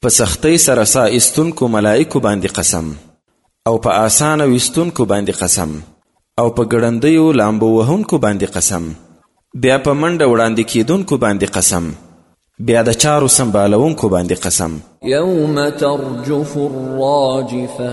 په سختۍ سره سا ایستونکو ملائکو باندې قسم او په آسانه ویستونکو باندې قسم او په ګړندیو لامبو وهونکو باندې قسم بیا په منډه وړاندې کیدونکو باندې قسم بیا د چارو سمبالونکو باندې قسم یوم ترجف الراجفه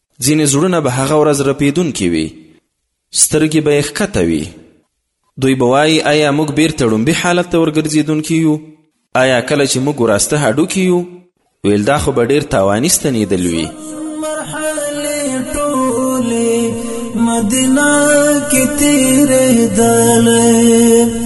ځینې زړونه به هغه ورځ رپېدونکي وي سترګې به یې ښکته وي دوی به وایي آیا موږ بیرته ړومبي حالت ته ورګرځېدونکي یو آیا کله چې موږ وراسته هډوکي یو ویل دا خو به ډېر تاواني ستنېدل وي مدینه کې تیرې دلې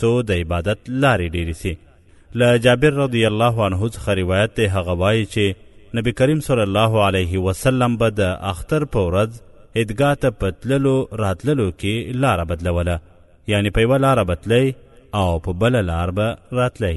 څو د عبادت لارې ډېرې سي له جابر رضی الله عنه څخه روایت دی هغه وایي چې نبی کریم صلی الله علیه وسلم به د اختر په ورځ عیدګاه ته په تللو راتللو کې لاره بدلوله یعنی په یوه لاره به تلی او په بله لار به راتلی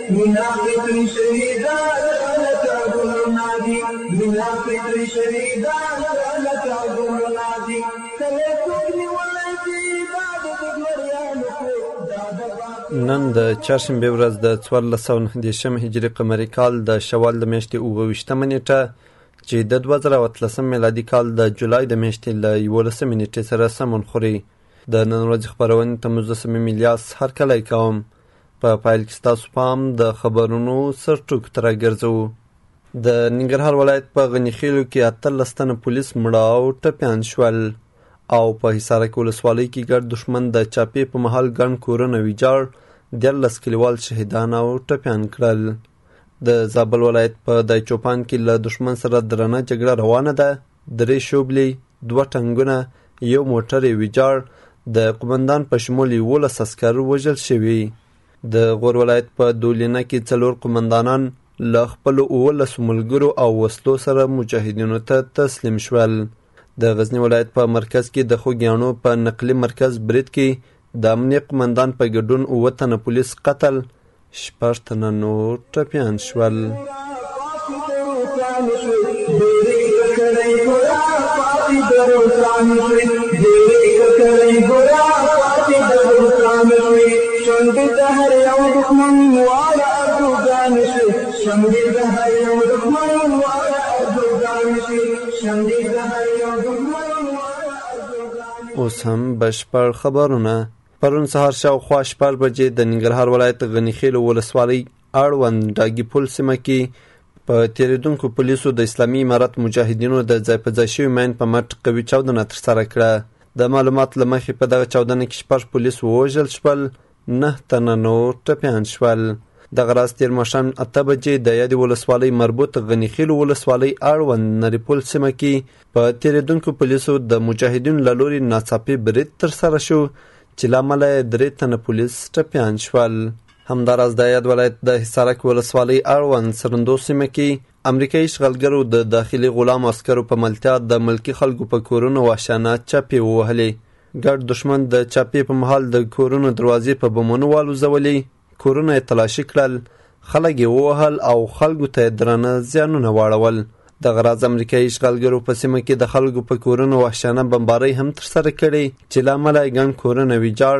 مينه فطري شوي دا لکه لکه ګلونه دي مينه فطري شوي دا لکه لکه ګلونه دي کله څوک نیولی دي دا د دګمریانو کور دا د نن د چهارشنبې ورځ د څوارلس سوه نهه دېرشم هجري قمري کال د شوال د میاشتې اووه ویشتمه نیټه چې د دوه زره او اتلسم میلادي کال د جولای د میاشتې له یولسمې نېټې سره سمون خوري د نن ورځې خپرونې ته مو زه صمیم الیاس هرکلی کوم په پایل کې ستاسو پام د خبرونو سر ټکو ته راګرځوو د ننګرهار ولایت په غني خیلو کې اتلس تنه پولیس مړه او ټپیان شول او په حصارک ولسوالۍ کې ګډ دښمن د چاپې په مهال ګڼ کورونه ویجاړ دیارلس کلیوال شهیدان او ټپیان کړل د زابل ولایت په دایچوپان کې له دښمن سره درنه جګړه روانه ده درې شوبلې دوه ټنګونه یو موټر یې ویجاړ د قومندان په شمول یولس عسکر وژل شوي د غور ولایت په دولینه کې څلور قومندانان له خپلو اوولسو ملګرو او وسلو سره مجاهدینو ته تسلیم شول د غزنی ولایت په مرکز کې د خوږیاڼو په نقلي مرکز برید کې د امنیه قومندان په ګډون اووه تنه پولیس قتل، شپږ تنه نور ټپیان شول. اوس هم بشپړ خبرونه پرون سهار شاوخوا شپږ بجې د ننګرهار ولایت غني خېلو ولسوالۍ اړوند ډاګي پل سیمه کې په تیریدونکو پولیسو د اسلامي امارت مجاهدینو د ځای په ځای شوي مین په مټ قوي چاودنه ترسره کړه د معلوماتو له مخې په دغه چاودنه کې شپږ پولیس ووژل شول نهه تنه نور ټپیان شول. دغه راز تېر ماښام اته بجې د یادې ولسوالۍ مربوط غنیخیلو ولسوالۍ اړوند نریپول سیمه کې په تېرېدونکو پولیسو د مجاهدینو له لوري ناڅاپي برید ترسره شو چې له امله یې درې تنه پولیس ټپیان شول. همداراز د یاد ولایت د حصارک ولسوالۍ اړوند سرندو سیمه کې امریکایي اشغالګرو د داخلي غلام عسکرو په ملتیا د ملکي خلکو په کورونو وحشانه چپې ووهلې. ګډ دښمن د چپې په مهال د کورونو دروازې په بمونو والوزولې، کورونه یې تلاشي کړل، خلک یې ووهل او خلکو ته یې درانه زیانونه واړول. دغه راز امریکایي اشغالګرو په سیمه کې د خلکو په کورونو وحشانه بمبارۍ هم ترسره کړې چې له امله یې ګڼ کورونه ویجاړ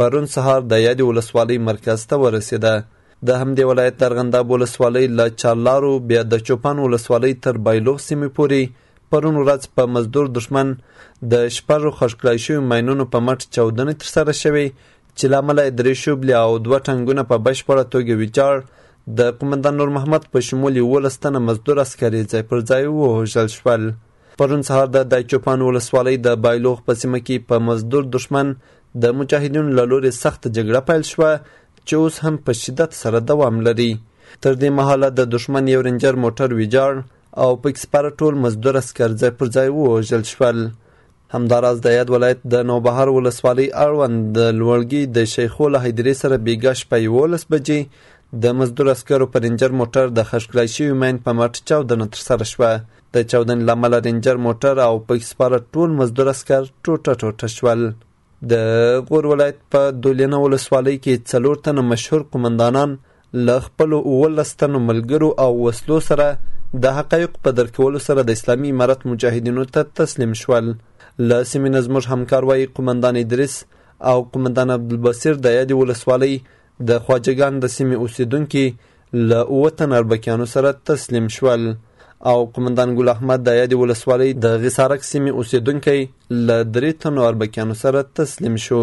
پرون سهار د یادې ولسوالۍ مرکز ته ورسېده. د همدې ولایت درغنداب ولسوالۍ له چارلارو بیا د چوپان ولسوالۍ تر بایلوغ سیمې پورې پرون ورځ په مزدور دښمن د شپږو خښکلای شویو ماینونو په مټ چاودنې ترسره شوې چې له امله یې درې شوبلې او دوه ټانګونه په بشپړه توګه ویجاړ د قومندان نور محمد په شمول یولس تنه مزدور عسکري ځای پر ځای ووژل شول پرون سهار د دایچوپان ولسوالۍ د بایلوغ په سیمه کې په مزدور دښمن د مجاهدینو له لورې سخته جګړه پیل شوه چې اوس هم په شدت سره دوام لري. تر دې مهاله د دښمن یو رنجر موټر ویجاړ او پکې سپاره ټول مزدور عسکر ځای پر ځای ووژل شول. همداراز د یاد ولایت د نوبهار ولسوالۍ اړوند د لوړګي د شیخو له هدیرې سره بیګا شپه یولس بجې د مزدور عسکرو په رنجر موټر د خښ کړای شوي مین په مټ چاودنه ترسره شوه د چاودنې له امله رینجر موټر او پکې سپاره ټول مزدور عسکر ټوټه ټوټه شول د غور ولایت په دولینه ولسوالۍ کې څلور تنه مشهور قومندانان له خپلو اوولس تنو ملګرو او وسلو سره د حقایقو په درک کولو سره د اسلامي امارت مجاهدینو ته تسلیم شول له سیمې نه زموږ همکار وایي قومندان ادریس او قومندان عبدالبصیر د یادې ولسوالۍ د خواجګان د سیمې اوسېدونکي له اووه تنه اربکیانو سره تسلیم شول او قومندان ګل احمد د یادې ولسوالۍ د غسارک سیمې اوسېدونکی له درې تنو اربکیانو سره تسلیم شو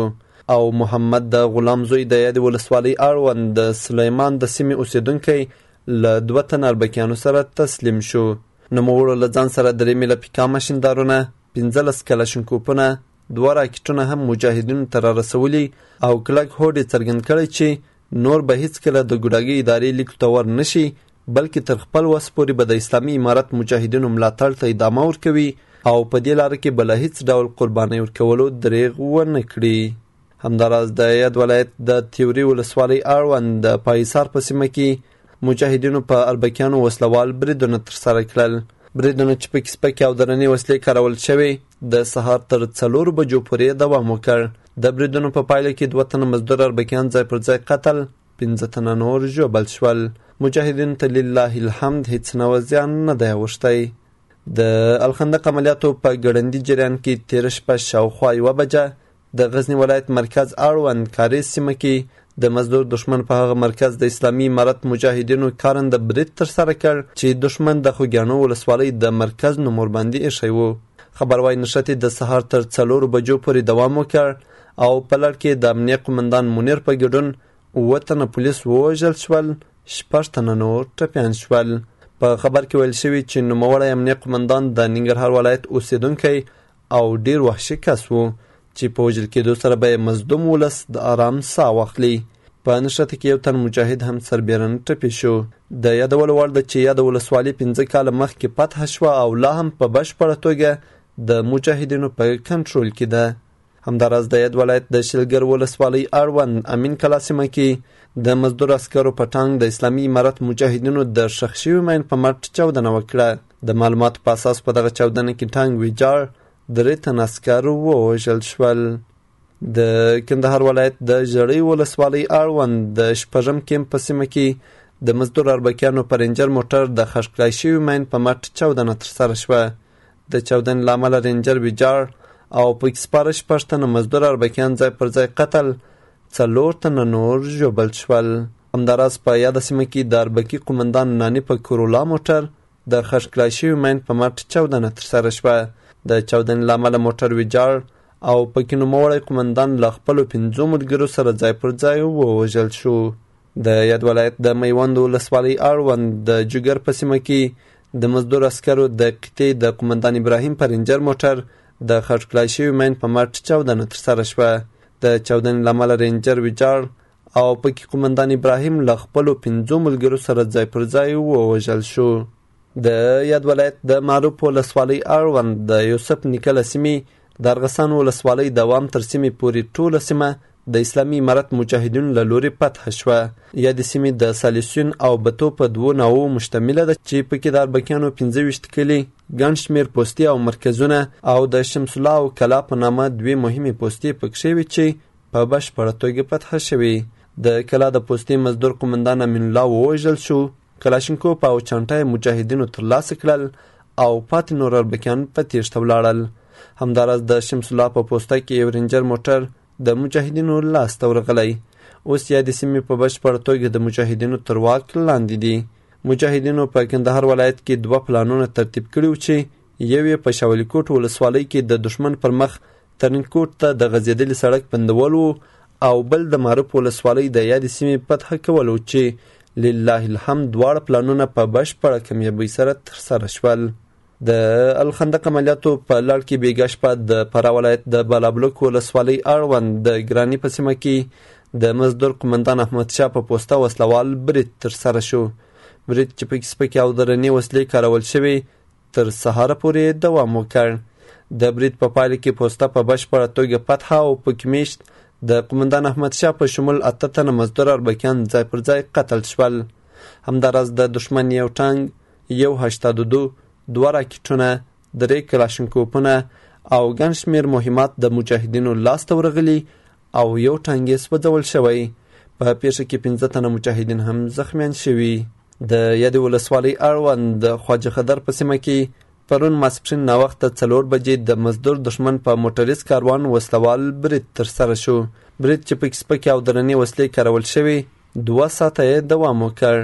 او محمد د غلام زوی د یادې ولسوالۍ اړوند د سلیمان د سیمې اوسېدونکی له دوه تن اربکیانو سره تسلیم شو نوموړو له ځان سره درې میله پیکا ماشیندارونه پنځلس کلشنکوپونه دوه راکټونه هم مجاهدینو ته رارسولي او کلک هوډ یې څرګند کړی چې نور به هیڅکله د ګوډاګي ادارې لیکو ته ور نه شي بلکې تر خپل وس پورې به د اسلامي امارت مجاهدینو ملاتړ ته ادامه ورکوي او په دې لاره کې به له هیڅ ډول قربانۍ ورکولو دریغ ونه کړي همداراز د یاد ولایت د تیوري ولسوالۍ اړوند د پایسار په سیمه کې مجاهدینو په اربکیانو وسله وال بریدونه ترسره کړل. بریدونه چې پکې سپکې او درنې وسلې کارول شوې، د سهار تر څلورو بجو پورې دوام وکړ. د بریدونو په پایله کې دوه تنه مزدور اربکیان ځای پر ځای قتل، پنځه تنه نور ژوبل شول. مجاهدینو ته لله الحمد هیڅ نوع زیان نه دی اوښتی. د الخندق عملیاتو په ګړندي جریان کې تېره شپه شاوخوا یوه بجه د غزني ولایت مرکز اړوند کارې سیمه کې د مزدور دښمن په هغه مرکز د اسلامي امارت مجاهدینو کارند برید ترسره کړ چې دښمن د خوږیاڼو ولسوالۍ د مرکز نوم ورباندې ایښی و خبر وايي نښتې د سهار تر څلورو بجو پورې دوام وکړ او په لړ کې د امنیه قومندان منیر په ګډون اووه تنه پولیس ووژل شول شپږ تنه نور ټپیان شول په خبر کې ویل شوي چې نوموړی امنیه قومندان د ننګرهار ولایت اوسېدونکی او ډیر وحشي کس وو چي په وژل کیدو سره به یې مظلوم ولس د آرام ساه واخلي په نښته کې یو تن مجاهد هم سربیرن ټپي شو د یادولو وړ ده چې یاده ولسوالي پنځه کاله مخکې فتح شوه او لا هم په بشپړه توګه د مجاهدینو په کنټرول کې ده همداراز د یاد ولایت د شلګر ولسوالۍ اړوند امین کلا سیمه کې د مزدور عسکرو په ټانګ د اسلامي امارت مجاهدینو د ښخ شوي مین په مټ چاودنه وکړه د معلوماتو په اساس په دغه چاودنه کې ټانګ ویجاړ درې تن عسکر ووژل شول د کندهار ولایت د ژړۍ ولسوالۍ اړوند د شپږم کیمپ په سیمه کې د مزدور اربکیانو په رینجر موټر د خښ کړای شوي مین په مټ چاودنه ترسره شوه د چاودنې له امله رینجر ویجاړ او پکې سپاره شپږ تنه مزدور اربکیان ځای پر ځای قتل څلور تنه نور ژوبل شول همداراز په یاده سیمه کې د اربکي قومندان ناني په کورولا موټر د خښ کړای شوي مین په مټ چاودنه ترسره شوه د چاودنې له امله موټر ویجاړ او پکې نوموړی قومندان له خپلو پنځو ملګرو سره ځای پر ځای ووژل شو د یاد ولایت د میوند ولسوالۍ اړوند د جګر په سیمه کې د مزدور عسکرو د قطعې د قومندان ابراهیم په رینجر موټر د خټکړای شوي مین په مټ چاودنه ترسره شوه د چاودنې له امله رینجر ویجاړ او په کې قومندان ابراهیم له خپلو پنځو ملګرو سره ځای پر ځای ووژل شو د یاد ولایت د معروف ولسوالۍ اړوند د یوسف نیکه له سیمې د ارغسان ولسوالۍ دوام تر سیمې پورې ټوله سیمه د اسلامي امارت مجاهدینو له لورې فتح شوه یادې سیمې د سالیسیون او بتو په دوو ناوو مشتمله ده چې پکې د اربکیانو پنځه ویشت کلي ګڼ شمېر پوستې او مرکزونه او د شمس الله او کلا په نامه دوې مهمې پوستې پکښې وې چې په بشپړه توګه فتح شوې. د کلا د پوستې مزدور قومندان امین الله ووژل شو کلاشینکوف او چانټه یې مجاهدینو ترلاسه کړل او پاتې نور اربکیان په تیښته ولاړل همداراز د شمس الله په پوسته کې یو رینجر موټر د مجاهدینو لاس ته ورغلی اوس یادې سیمې په بشپړه توګه د مجاهدینو تر واک لاندې دي مجاهدینو په کندهار ولایت کې دوه پلانونه ترتیب کړي چې یو یې په شاولیکوټ ولسوالۍ کې د دښمن پر مخ ترینکوټ ته د غځېدلي سړک بندول و او بل د معروف ولسوالۍ د یادې سیمې فتح کول و چې لله الحمد دواړه پلانونه په بشپړه کمیابۍ سره ترسره شول د الخندق عملیاتو په لړ کې بیګا شپه د فراه ولایت د بالابلوک ولسوالۍ اړوند د ګراني په سیمه کې د مزدور قومندان احمدشاه په پوسته وسلوال برید ترسره شو برید چې پکې سپکې او درنې وسلې کارول شوې تر سهاره پورې یې دوام وکړ. د برید په پایله کې پوسته په بشپړه توګه فتح او پکې میشت د قومندان احمد شاه په شمول اته تنه مزدور اربکیان ځای پر ځای قتل شول. همداراز د دښمن یو ټانګ، یو هشتا دودو، دوه راکټونه، درې کلاشنکوپونه او ګڼ شمېر مهمات د مجاهدینو لاسته ورغلي او یو ټانګ یې سوځول شوی. په پیښه کې پنځه تنه مجاهدین هم زخمیان شوي. د یادې ولسوالۍ اړوند د خواجه خدر په سیمه کې پرون ماسپښین ناوخته څلور بجې د مزدور دښمن په موټریز کاروان وسلوال برید ترسره شو. برید چې پکې سپکې او درنې وسلې کارول شوې، دوه ساعته یې دوام وکړ.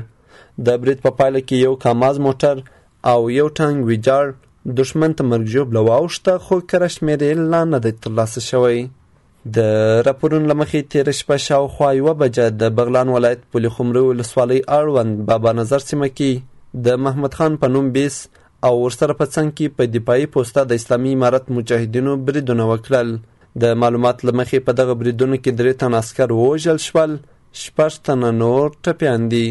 د برید په پایله کې یو کاماز موټر او یو ټانګ ویجاړ دښمن ته مرګ ژوبله واوښته، خو کره شمېر یې لا نه دی ترلاسه شوی. د راپورونو له مخې تېره شپه شاوخوا یوه بجه د بغلان ولایت پولې خمرو ولسوالۍ اړوند بابا نظر سیمه کې د محمد خان په نوم بیس او ورسره په څنګ کې په دفاعي پوسته د اسلامي امارت مجاهدینو بریدونه وکړل د معلومات له مخې په دغه بریدونو کې درې تن عسکر ووژل شول شپږ تنه نور ټپیان دي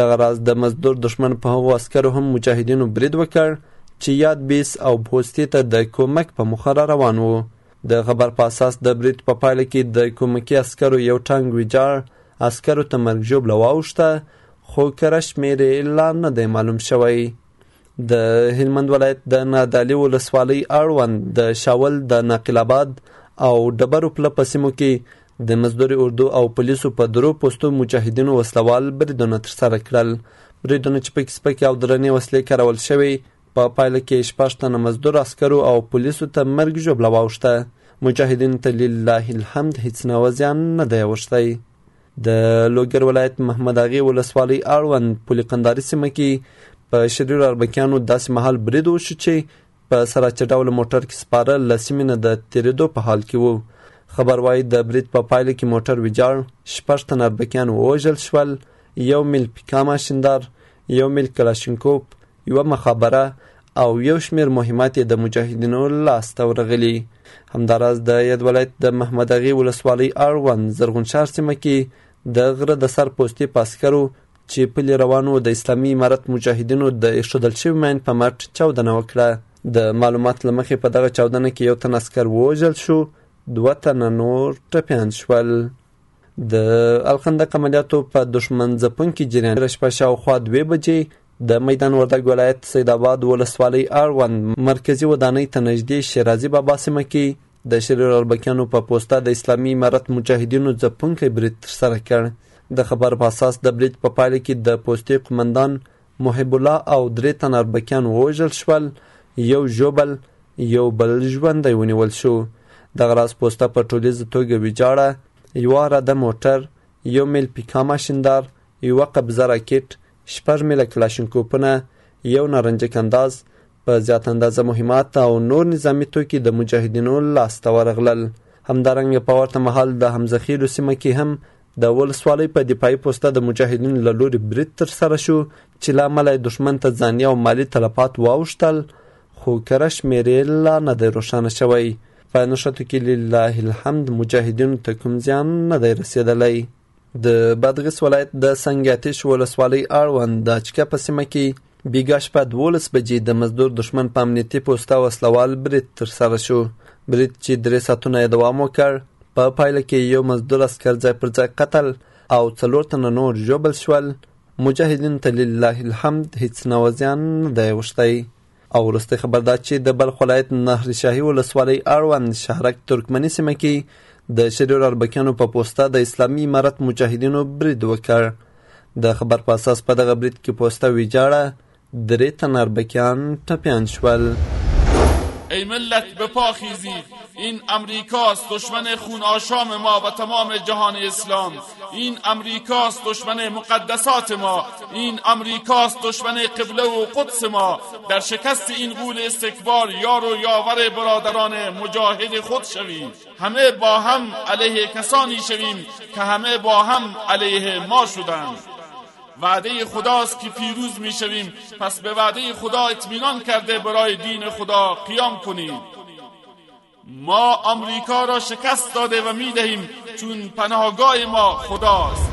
دغه راز د مزدور دښمن په هغو عسکرو هم مجاهدینو برید وکړ چې یاد بیس او پوستې ته د کومک په موخه را روان وو د خبر په اساس د برید په پایله کې د کمکي عسکرو یو ټانګ ویجاړ، عسکرو ته مرګ ژوبله واوښته، خو کره شمېر یې لا نه دی معلوم شوی. د هلمند ولایت د نادعلي ولسوالۍ اړوند د شاول د ناقل آباد او ډبرو پله په سیمو کې د مزدوري اردو او پولیسو په درو پوستو مجاهدینو وسلوال بریدونه ترسره کړل بریدونه چې پکې سپکې او درنې وسلې کارول شوې په پایله کې شپږ تنه مزدور عسکرو او پولیسو ته مرګ ژوبله واوښته. مجاهدینو ته لله الحمد هیڅ نوع زیان نه دی اوښتی. د لوګر ولایت محمد اغې ولسوالۍ اړوند پولې قنداري سیمه کې په شریرو اربکیانو داسې مهال برید وشو چې په سراچه ډوله موټر کې سپاره له سیمې نه د تېرېدو په حال کې وو خبر وايي د برید په پایله کې موټر ویجاړ شپږ تنه اربکیان ووژل شول یو میل پیکا ماشیندار یو میل کلاشینکوپ یوه مخابره او یو شمېر مهمات یې د مجاهدینو لاس ته ورغلي همداراز د یاد ولایت د محمد اغې ولسوالۍ اړوند زرغونشار سیمه کې د غره د سر پوستې په عسکرو چې پلي روانو د اسلامي امارت مجاهدینو د ایښودل شوي ماین په مټ چاودنه وکړه د معلومات له مخې په دغه چاودنه کې یو تن عسکر ووژل شو دوه تنه نور ټپیان شول د الخندق عملیاتو په دښمن ځپونکي جریان تېره شپه شاوخوا دوې بجې د میدان وردګ ولایت سید آباد ولسوالۍ اړوند مرکزي ودانۍ ته نږدې شیرازي بابا سیمه کې د شریر اربکیانو په پوسته د اسلامي امارت مجاهدینو ځپونکی برید ترسره کړ د خبر په اساس د برید په پایله کې د پوستې قومندان محب الله او درې تنه اربکیان ووژل شول، یو ژوبل، یو بل ژوندی ونیول شو. دغه راز پوسته په ټولیزه توګه ویجاړه، یوه عراده موټر، یو میل پیکا ماشیندار، یوه قبضه راکټ، شپږ میله کلاشینکوپونه، یو نارنجک انداز، په زیات اندازه مهمات او نور نظامي توکي د مجاهدینو لاسته ورغلل همدارنګه په ورته مهال د حمزه خیلو سیمه کې هم د ولسوالۍ په دفاعي پوسته د مجاهدینو له لوري برید ترسره شو چې له امله یې دښمن ته ځاني او مالي تلفات واوښتل خو کره شمېر یې لا نه دی روښانه شوی په نښتو کې لله الحمد مجاهدینو ته کوم زیان نه دی رسېدلی د بادغیس ولایت د سنګ اتیش ولسوالۍ اړوند د اچکه په سیمه کې بیګا شپه دولس بجې د مزدور دښمن په امنیتي پوسته وسلوال برید ترسره شو برید چې درې ساعتونه یې دوام وکړ په پایله کې یو مزدور اسکر ځای پر ځای قتل او څلور تنه نور ژوبل شول مجاهدینو ته لله الحمد هیڅ نوع زیان نه دی اوښتی او وروستی خبر دا چې د بلخ ولایت نهر شاهي ولسوالۍ اړوند شهرک ترکمني سیمه کې د شریر اربکیانو په پوسته د اسلامي امارت مجاهدینو برید وکړ د خبر په اساس په دغه برید کې پوسته ویجاړه، درې تنه اربکیان ټپیان شول. ای ملت بپاخیزید این امریکاست دشمن خون آشام ما و تمام جهان اسلام این امریکاست دشمن مقدسات ما این امریکاست دشمن قبله و قدس ما در شکست این غول استکبار یار و یاور برادران مجاهد خود شوید همه با هم علیه کسانی شویم که همه با هم علیه ما شدند وعده خداست که پیروز می شویم پس به وعده خدا اطمینان کرده برای دین خدا قیام کنیم ما آمریکا را شکست داده و می دهیم چون پناهگاه ما خداست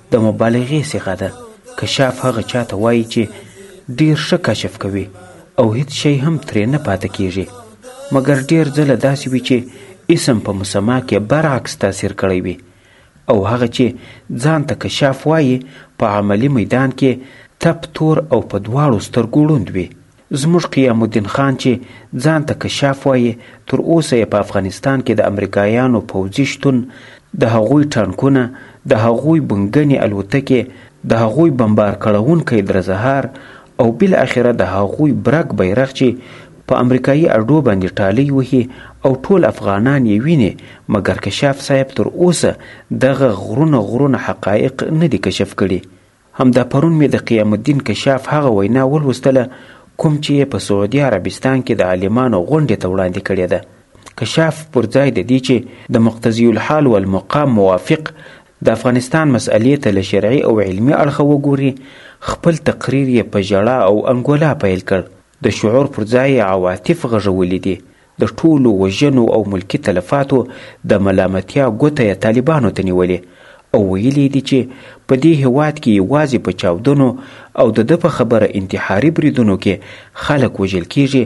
د مبالغې صیغه ده کشاف هغه چا ته وایي چې ډیر ښه کشف کوي او هیڅ شی هم ترې نه پاتې کیږي مګر ډیر ځله داسې وي چې اسم په مسما کې برعکس تاثیر کړی وي او هغه چې ځان ته کشاف وایي په عملی میدان کې تپ تور او په دواړو سترګو ړوند وي زموږ قیام الدین خان چې ځان ته کشاف وایي تر اوسه یې په افغانستان کې د امریکایانو پوځي شتون، د هغوی ټانکونه، د هغوی بنګنې الوتکې، د هغوی بمبار کړوونکی درزهار او بالاخره د هغوی برګ بیرغ چې په امریکایي اډو باندې ټالۍ وهي او ټول افغانان یې وینې مګر کشاف صاحب تر اوسه دغه غرونه غرونه حقایق نه دي کشف کړي. همدا پرون مې د قیام الدین کشاف هغه وینا ولوستله کوم چې یې په سعودي عربستان کې د عالمانو غونډې ته وړاندې کړې ده. کشاف پر ځای د دې چې د مقتضي الحال والمقام موافق د افغانستان مسئلې ته له شرعي او علمي اړخه وګوري، خپل تقریر یې په ژړا او انګولا پیل کړ. د شعور پر ځای یې عواطف غږولي دي. د ټولو وژنو او ملکي تلفاتو د ملامتیا ګوته یې طالبانو ته نیولې او ویلي یې دي چې په دې هېواد کې یوازې په چاودنو او د ده په خبره انتحاري بریدونو کې خلک وژل کېږي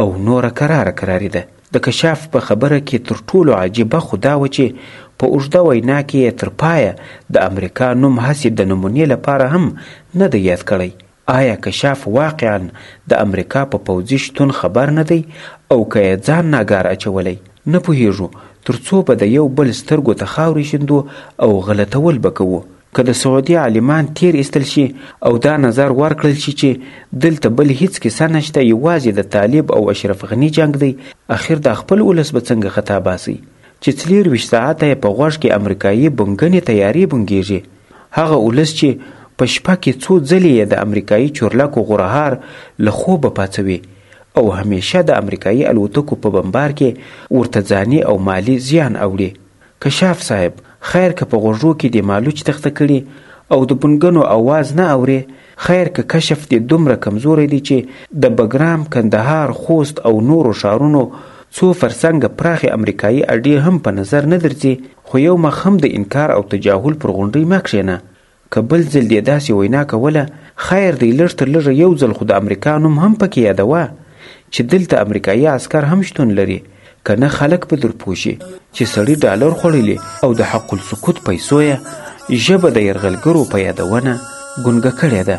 او نوره کراره کراري ده. د کشاف په خبره کې تر ټولو عجیبه خو دا وه چې په اوږده وینا کې یې تر پایه د امریکا نوم هسې د نمونې لپاره هم نه دی یاد کړی. آیا کشاف واقعا د امریکا په پوځي شتون خبر نه دی او که یې ځان ناګار اچولی؟ نه پوهیږو تر څو به د یو بل سترګو ته خاورې شیندو او غلطول به کوو. که د سعودي عالمان تیر ایستل شي او دا نظر ورکړل شي چې دلته بل هیڅ کیسه نشته یوازې د طالب او اشرف غني جنګ دی اخر دا خپل ولس به څنګه خطا باسي چې څلېرویشت ساعته یې په غوږ کې امریکایي بونګنې طیارې بونګیږي؟ هغه اولس چې په شپه کې څو ځلې یې د امریکایي چورلکو غورهار له خوبه پاڅوي او همیشه د امریکایي الوتکو په بمبار کې ورته ځاني او مالي زیان اوړي. کشاف صاحب خیر که په غوږو کې دې مالوچ تخته کړي او د بنګنو اواز نه اورې، خیر که کشف دې دومره کمزوری دی چې د بګرام، کندهار، خوست او نورو ښارونو څو فرسنګه پراخې امریکایي اډې هم په نظر نه درځي، خو یو مخ هم د انکار او تجاهل پر غونډۍ مه کښېنه، که بل ځل دې داسې وینا کوله، خیر دی لږ تر لږه یو ځل خو د امریکا نوم هم پکې یادوه، چې دلته امریکایي عسکر هم شتون لري، که نه خلک به در پوه شي، چې سړي ډالر خوړلي او د حق السکوت پیسو یې ژبه د یرغلګرو په یادونه ګونګه کړې ده.